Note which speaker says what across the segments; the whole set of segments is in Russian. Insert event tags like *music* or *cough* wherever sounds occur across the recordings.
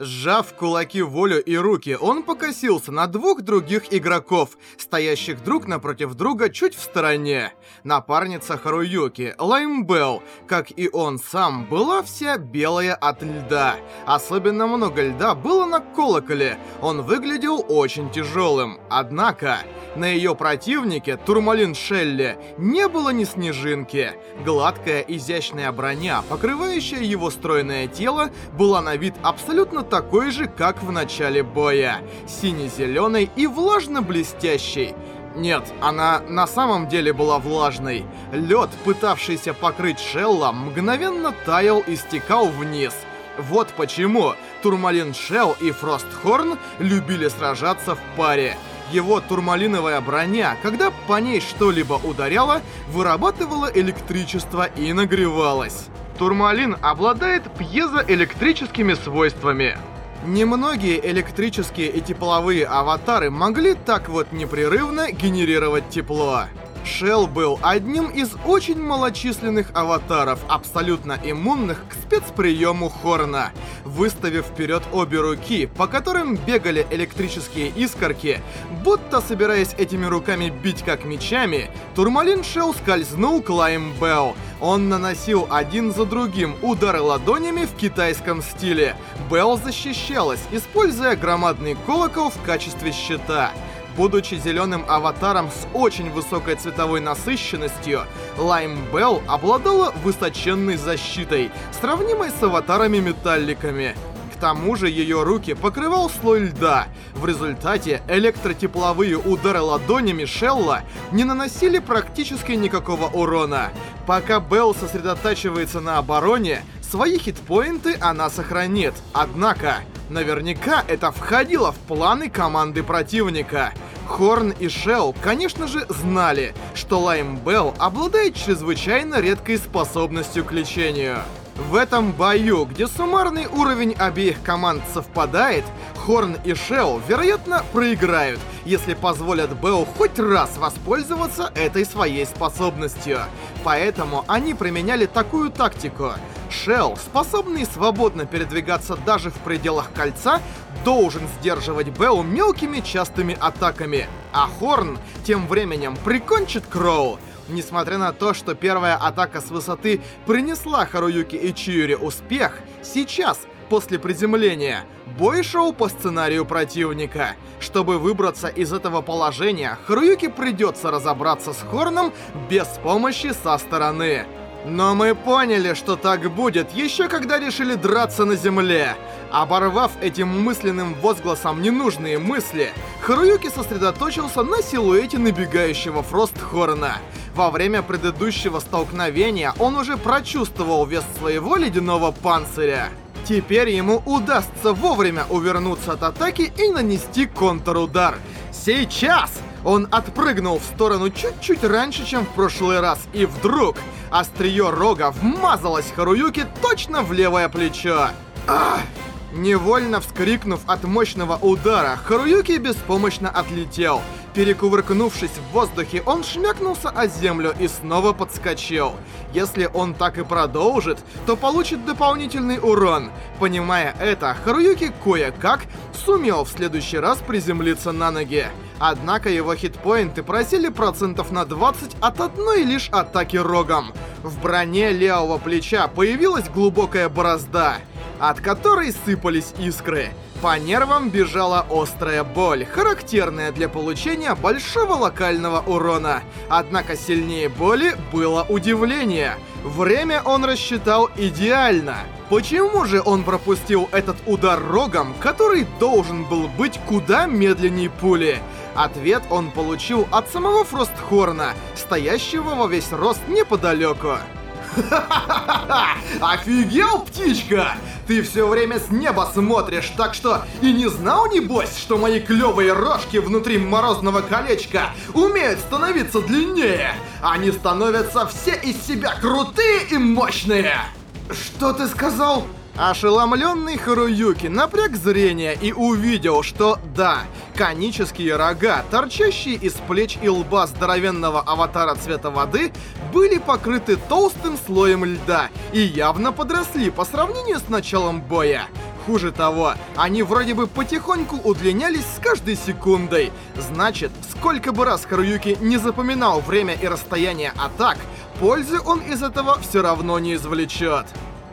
Speaker 1: Сжав кулаки волю и руки, он покосился на двух других игроков, стоящих друг напротив друга чуть в стороне. Напарница Харуюки, Лаймбелл, как и он сам, была вся белая от льда. Особенно много льда было на колоколе, он выглядел очень тяжелым. Однако, на ее противнике, Турмалин Шелли, не было ни снежинки. Гладкая изящная броня, покрывающая его стройное тело, была на вид абсолютно такой же, как в начале боя. Сине-зеленый и влажно-блестящий. Нет, она на самом деле была влажной. Лед, пытавшийся покрыть Шелла, мгновенно таял и стекал вниз. Вот почему Турмалин Шелл и Фростхорн любили сражаться в паре. Его турмалиновая броня, когда по ней что-либо ударяло, вырабатывала электричество и нагревалась. Турмалин обладает пьезоэлектрическими свойствами. Немногие электрические и тепловые аватары могли так вот непрерывно генерировать тепло. Шел был одним из очень малочисленных аватаров, абсолютно иммунных к спецприему Хорна. Выставив вперед обе руки, по которым бегали электрические искорки, будто собираясь этими руками бить как мечами, Турмалин Шел скользнул к Лайм Белл. Он наносил один за другим удары ладонями в китайском стиле. Белл защищалась, используя громадный колокол в качестве щита. Будучи зеленым аватаром с очень высокой цветовой насыщенностью, Лайм Белл обладала высоченной защитой, сравнимой с аватарами-металликами. К тому же ее руки покрывал слой льда. В результате электротепловые удары ладонями Шелла не наносили практически никакого урона. Пока Белл сосредотачивается на обороне, свои хитпоинты она сохранит. Однако, наверняка это входило в планы команды противника. Хорн и Шелл, конечно же, знали, что Лайм Белл обладает чрезвычайно редкой способностью к лечению. В этом бою, где суммарный уровень обеих команд совпадает, Хорн и Шелл, вероятно, проиграют, если позволят Белл хоть раз воспользоваться этой своей способностью. Поэтому они применяли такую тактику. Шелл, способный свободно передвигаться даже в пределах кольца, должен сдерживать Белл мелкими частыми атаками, а Хорн тем временем прикончит Кроу. Несмотря на то, что первая атака с высоты принесла Харуюки и Чиури успех, сейчас, после приземления, бой шел по сценарию противника. Чтобы выбраться из этого положения, Харуюки придется разобраться с Хорном без помощи со стороны. Но мы поняли, что так будет, еще когда решили драться на земле. Оборвав этим мысленным возгласом ненужные мысли, Харуюки сосредоточился на силуэте набегающего Фростхорна. Во время предыдущего столкновения он уже прочувствовал вес своего ледяного панциря. Теперь ему удастся вовремя увернуться от атаки и нанести контрудар. Сейчас! Он отпрыгнул в сторону чуть-чуть раньше, чем в прошлый раз, и вдруг острие рога вмазалось Харуюки точно в левое плечо. Ах! Невольно вскрикнув от мощного удара, Харуюки беспомощно отлетел. Перекувыркнувшись в воздухе, он шмякнулся о землю и снова подскочил. Если он так и продолжит, то получит дополнительный урон. Понимая это, Харуюки кое-как сумел в следующий раз приземлиться на ноги. Однако его хитпоинты просили процентов на 20 от одной лишь атаки рогом. В броне левого плеча появилась глубокая борозда от которой сыпались искры. По нервам бежала острая боль, характерная для получения большого локального урона. Однако сильнее боли было удивление. Время он рассчитал идеально. Почему же он пропустил этот удар рогом, который должен был быть куда медленнее пули? Ответ он получил от самого Фростхорна, стоящего во весь рост неподалеку. *laughs* Офигел, птичка! Ты все время с неба смотришь, так что и не знал, небось, что мои клевые рожки внутри морозного колечка умеют становиться длиннее. Они становятся все из себя крутые и мощные. Что ты сказал? Ошеломленный Харуюки напряг зрение и увидел, что да, конические рога, торчащие из плеч и лба здоровенного аватара цвета воды, были покрыты толстым слоем льда и явно подросли по сравнению с началом боя. хуже того, они вроде бы потихоньку удлинялись с каждой секундой. Значит, сколько бы раз Харуюки не запоминал время и расстояние атак, пользы он из этого все равно не извлечет.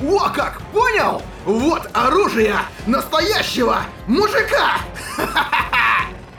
Speaker 2: О как, понял? Вот оружие настоящего мужика! *laughs*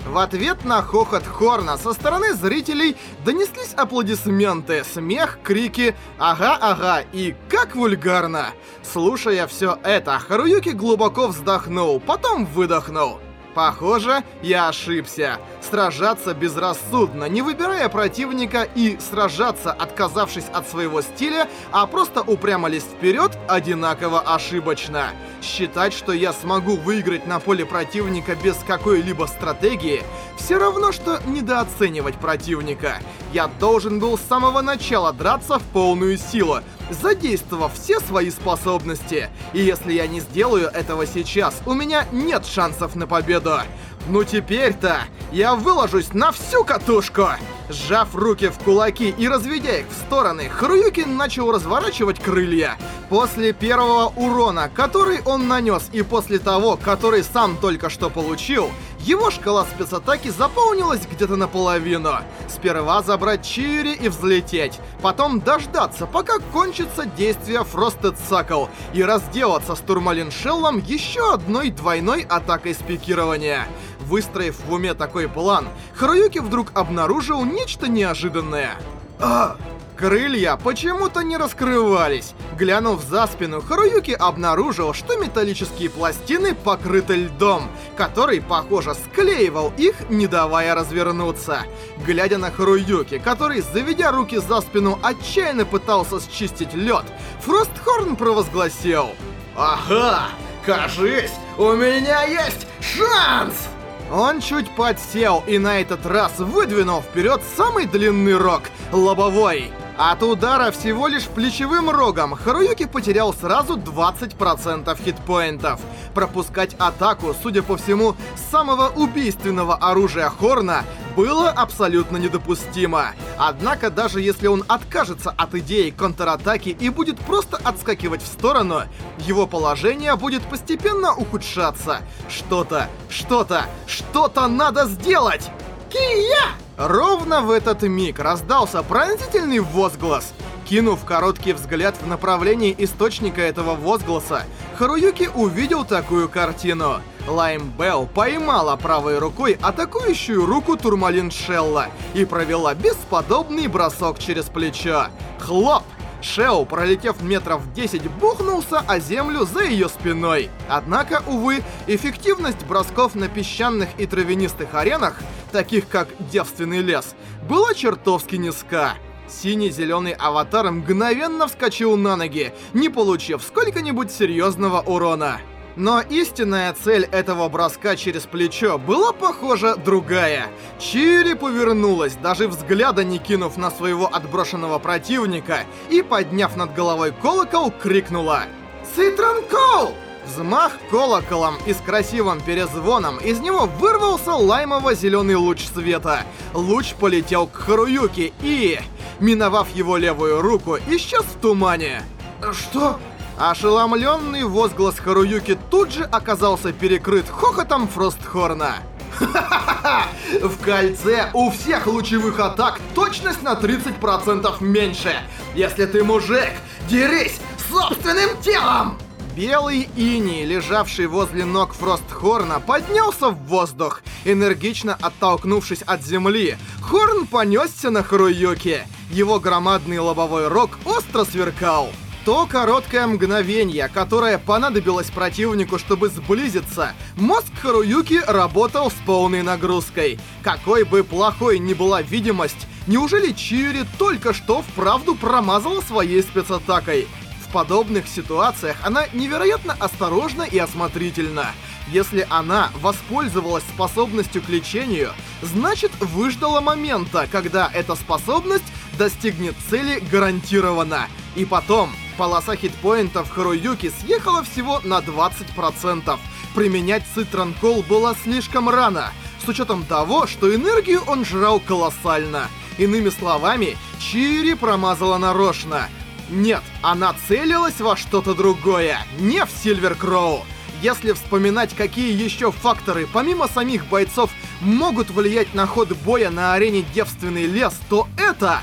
Speaker 1: В ответ на хохот Хорна со стороны зрителей донеслись аплодисменты, смех, крики «Ага-ага» и «Как вульгарно!». Слушая все это, Харуюки глубоко вздохнул, потом выдохнул. Похоже, я ошибся. Сражаться безрассудно, не выбирая противника и сражаться, отказавшись от своего стиля, а просто упрямо лезть вперед, одинаково ошибочно. Считать, что я смогу выиграть на поле противника без какой-либо стратегии, все равно, что недооценивать противника. Я должен был с самого начала драться в полную силу, задействовав все свои способности. И если я не сделаю этого сейчас, у меня нет шансов на победу. Ну теперь-то я выложусь на всю катушку! Сжав руки в кулаки и разведя их в стороны, Харуюки начал разворачивать крылья. После первого урона, который он нанес, и после того, который сам только что получил, его шкала спецатаки заполнилась где-то наполовину. Сперва забрать Чири и взлететь, потом дождаться, пока кончится действие Frosted Suckle, и разделаться с Турмалин Шеллом еще одной двойной атакой спикирования. Выстроив в уме такой план, Харуюки вдруг обнаружил нечто неожиданное.
Speaker 2: А,
Speaker 1: Крылья почему-то не раскрывались. Глянув за спину, Харуюки обнаружил, что металлические пластины покрыты льдом, который, похоже, склеивал их, не давая развернуться. Глядя на Харуюки, который, заведя руки за спину, отчаянно пытался счистить лед, Фростхорн провозгласил
Speaker 2: ага, кажись, у меня есть шанс!
Speaker 1: Он чуть подсел и на этот раз выдвинул вперед самый длинный рог — лобовой. От удара всего лишь плечевым рогом Харуюки потерял сразу 20% хитпоинтов. Пропускать атаку, судя по всему, самого убийственного оружия Хорна было абсолютно недопустимо. Однако даже если он откажется от идеи контратаки и будет просто отскакивать в сторону, его положение будет постепенно ухудшаться. Что-то, что-то, что-то надо сделать! Кия! Ровно в этот миг раздался пронзительный возглас. Кинув короткий взгляд в направлении источника этого возгласа, Харуюки увидел такую картину. Лайм Белл поймала правой рукой атакующую руку Турмалин Шелла и провела бесподобный бросок через плечо. Хлоп! Шео, пролетев метров 10, бухнулся о землю за ее спиной. Однако, увы, эффективность бросков на песчаных и травянистых аренах, таких как Девственный лес, была чертовски низка. Синий-зеленый аватар мгновенно вскочил на ноги, не получив сколько-нибудь серьезного урона. Но истинная цель этого броска через плечо была, похоже, другая. Чири повернулась, даже взгляда не кинув на своего отброшенного противника, и, подняв над головой колокол, крикнула «Цитрон Кол!» Взмах колоколом и с красивым перезвоном из него вырвался лаймово-зеленый луч света. Луч полетел к Харуюке и, миновав его левую руку, исчез в тумане.
Speaker 2: Что?
Speaker 1: Ошеломленный возглас Харуюки тут же оказался перекрыт хохотом Фростхорна.
Speaker 2: В кольце у всех лучевых атак точность на 30% меньше. Если ты мужик, дерись собственным телом!
Speaker 1: Белый иней, лежавший возле ног Фростхорна, поднялся в воздух. Энергично оттолкнувшись от земли, Хорн понесся на Харуюки. Его громадный лобовой рог остро сверкал. То короткое мгновение, которое понадобилось противнику, чтобы сблизиться, мозг Харуюки работал с полной нагрузкой. Какой бы плохой ни была видимость, неужели Чиури только что вправду промазала своей спецатакой? В подобных ситуациях она невероятно осторожна и осмотрительна. Если она воспользовалась способностью к лечению, значит выждала момента, когда эта способность достигнет цели гарантированно. И потом, полоса хитпоинтов Харуюки съехала всего на 20%. Применять Цитрон Кол было слишком рано, с учетом того, что энергию он жрал колоссально. Иными словами, Чири промазала нарочно. Нет, она целилась во что-то другое, не в Сильвер Кроу. Если вспоминать, какие еще факторы, помимо самих бойцов, могут влиять на ход боя на арене Девственный лес, то это...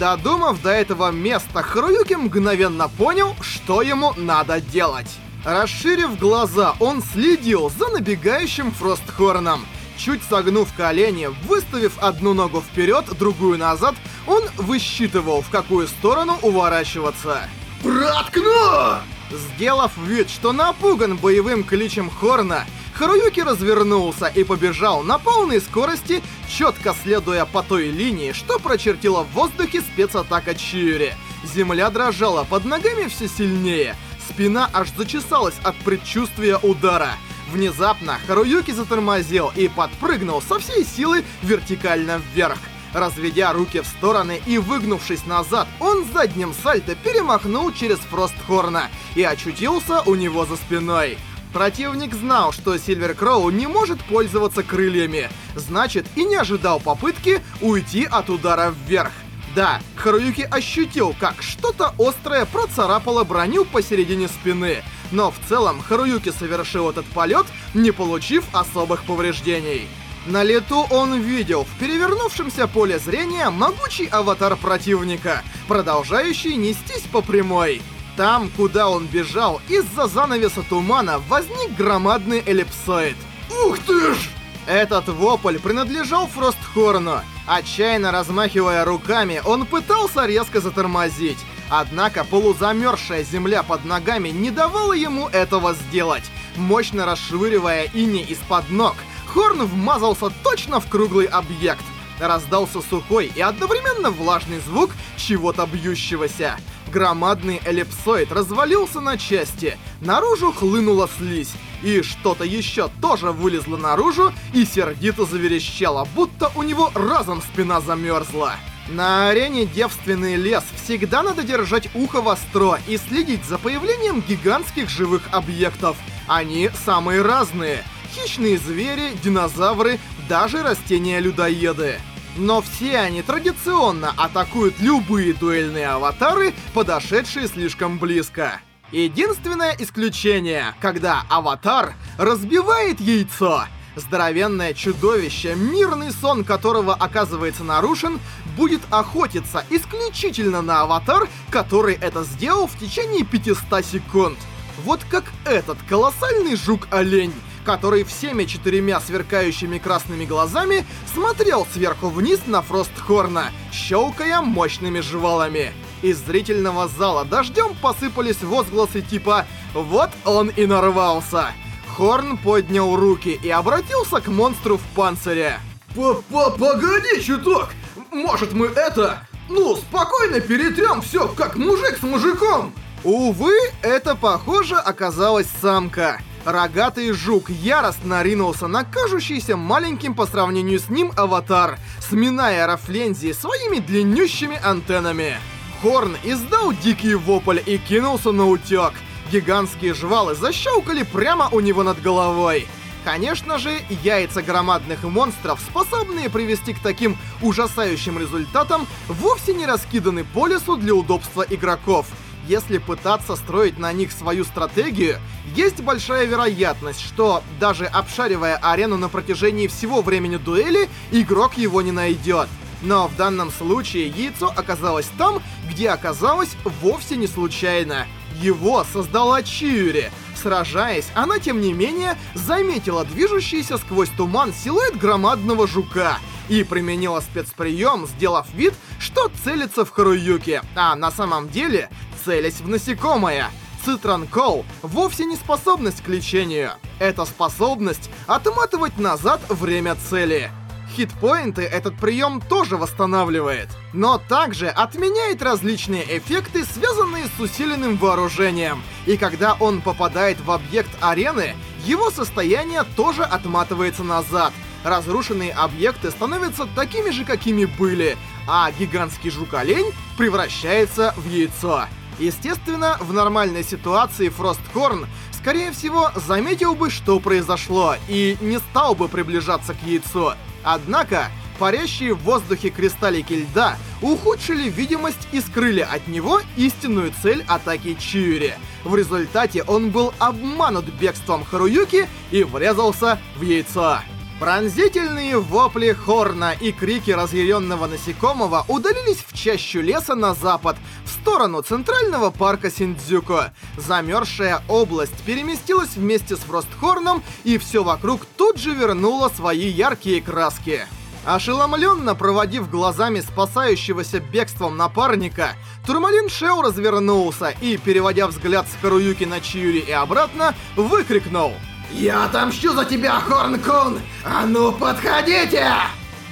Speaker 1: Додумав до этого места, Харуюки мгновенно понял, что ему надо делать. Расширив глаза, он следил за набегающим Фростхорном. Чуть согнув колени, выставив одну ногу вперед, другую назад, он высчитывал, в какую сторону уворачиваться.
Speaker 2: Проткну!
Speaker 1: Сделав вид, что напуган боевым кличем Хорна, Харуюки развернулся и побежал на полной скорости, четко следуя по той линии, что прочертила в воздухе спецатака Чиури. Земля дрожала под ногами все сильнее, спина аж зачесалась от предчувствия удара. Внезапно Харуюки затормозил и подпрыгнул со всей силы вертикально вверх. Разведя руки в стороны и выгнувшись назад, он задним сальто перемахнул через Фростхорна и очутился у него за спиной. Противник знал, что Сильвер Кроу не может пользоваться крыльями, значит и не ожидал попытки уйти от удара вверх. Да, Харуюки ощутил, как что-то острое процарапало броню посередине спины, но в целом Харуюки совершил этот полет, не получив особых повреждений. На лету он видел в перевернувшемся поле зрения могучий аватар противника, продолжающий нестись по прямой. Там, куда он бежал, из-за занавеса тумана возник громадный эллипсоид.
Speaker 2: Ух ты ж!
Speaker 1: Этот вопль принадлежал Фростхорну. Отчаянно размахивая руками, он пытался резко затормозить. Однако полузамерзшая земля под ногами не давала ему этого сделать. Мощно расшвыривая ини из-под ног, Хорн вмазался точно в круглый объект. Раздался сухой и одновременно влажный звук чего-то бьющегося. Громадный эллипсоид развалился на части. Наружу хлынула слизь. И что-то еще тоже вылезло наружу и сердито заверещало, будто у него разом спина замерзла. На арене Девственный лес всегда надо держать ухо востро и следить за появлением гигантских живых объектов. Они самые разные хищные звери, динозавры, даже растения-людоеды. Но все они традиционно атакуют любые дуэльные аватары, подошедшие слишком близко. Единственное исключение, когда аватар разбивает яйцо. Здоровенное чудовище, мирный сон которого оказывается нарушен, будет охотиться исключительно на аватар, который это сделал в течение 500 секунд. Вот как этот колоссальный жук-олень, который всеми четырьмя сверкающими красными глазами смотрел сверху вниз на Фростхорна, щелкая мощными жвалами. Из зрительного зала дождем посыпались возгласы типа «Вот он и нарвался!». Хорн поднял руки и обратился к монстру в панцире.
Speaker 2: П -п Погоди чуток! Может мы это... Ну, спокойно перетрем все, как мужик с мужиком!
Speaker 1: Увы, это, похоже, оказалась самка. Рогатый жук яростно ринулся на кажущийся маленьким по сравнению с ним аватар, сминая Рафлензи своими длиннющими антеннами. Хорн издал дикий вопль и кинулся на утёк. Гигантские жвалы защелкали прямо у него над головой. Конечно же, яйца громадных монстров, способные привести к таким ужасающим результатам, вовсе не раскиданы по лесу для удобства игроков — если пытаться строить на них свою стратегию, есть большая вероятность, что, даже обшаривая арену на протяжении всего времени дуэли, игрок его не найдет. Но в данном случае яйцо оказалось там, где оказалось вовсе не случайно. Его создала Чиури. Сражаясь, она, тем не менее, заметила движущийся сквозь туман силуэт громадного жука и применила спецприем, сделав вид, что целится в Харуюки, а на самом деле целясь в насекомое. Цитрон Кол вовсе не способность к лечению. Это способность отматывать назад время цели. Хитпоинты этот прием тоже восстанавливает, но также отменяет различные эффекты, связанные с усиленным вооружением. И когда он попадает в объект арены, его состояние тоже отматывается назад. Разрушенные объекты становятся такими же, какими были, а гигантский жук-олень превращается в яйцо. Естественно, в нормальной ситуации Фросткорн, скорее всего, заметил бы, что произошло, и не стал бы приближаться к яйцу. Однако, парящие в воздухе кристаллики льда ухудшили видимость и скрыли от него истинную цель атаки Чиури. В результате он был обманут бегством Харуюки и врезался в яйцо. Пронзительные вопли Хорна и крики разъяренного насекомого удалились в чащу леса на запад, в сторону центрального парка Синдзюко. Замерзшая область переместилась вместе с Фростхорном, и все вокруг тут же вернуло свои яркие краски. Ошеломленно проводив глазами спасающегося бегством напарника, Турмалин Шео развернулся и, переводя взгляд с Харуюки на Чиури и обратно, выкрикнул
Speaker 2: «Я отомщу за тебя, Хорн-кун! А ну, подходите!»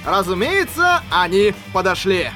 Speaker 1: Разумеется, они подошли.